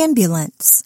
ambulance.